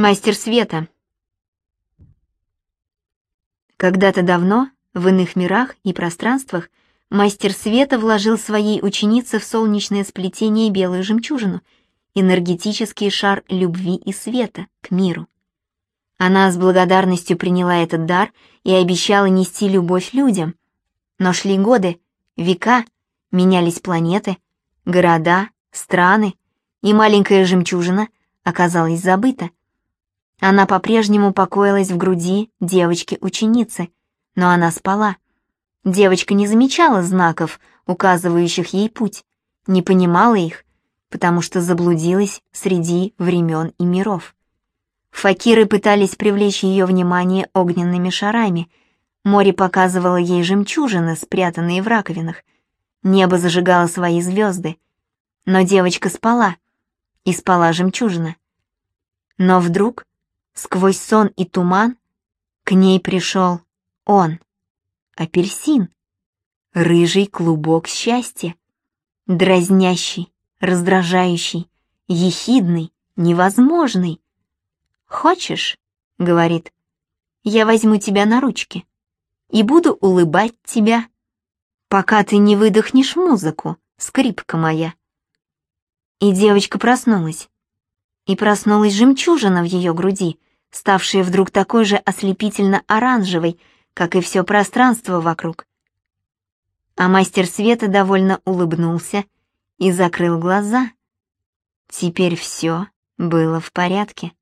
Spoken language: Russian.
Мастер света. Когда-то давно, в иных мирах и пространствах, мастер света вложил своей ученице в солнечное сплетение белую жемчужину, энергетический шар любви и света к миру. Она с благодарностью приняла этот дар и обещала нести любовь людям. Но шли годы, века, менялись планеты, города, страны, и маленькая жемчужина оказалась забыта. Она по-прежнему покоилась в груди девочки-ученицы, но она спала. Девочка не замечала знаков, указывающих ей путь, не понимала их, потому что заблудилась среди времен и миров. Факиры пытались привлечь ее внимание огненными шарами. Море показывало ей жемчужины, спрятанные в раковинах. Небо зажигало свои звезды. Но девочка спала, и спала жемчужина. Но вдруг Сквозь сон и туман к ней пришел он, апельсин, рыжий клубок счастья, дразнящий, раздражающий, ехидный, невозможный. «Хочешь?» — говорит, — «я возьму тебя на ручки и буду улыбать тебя, пока ты не выдохнешь музыку, скрипка моя». И девочка проснулась. И проснулась жемчужина в ее груди — ставшая вдруг такой же ослепительно-оранжевой, как и все пространство вокруг. А мастер света довольно улыбнулся и закрыл глаза. Теперь все было в порядке.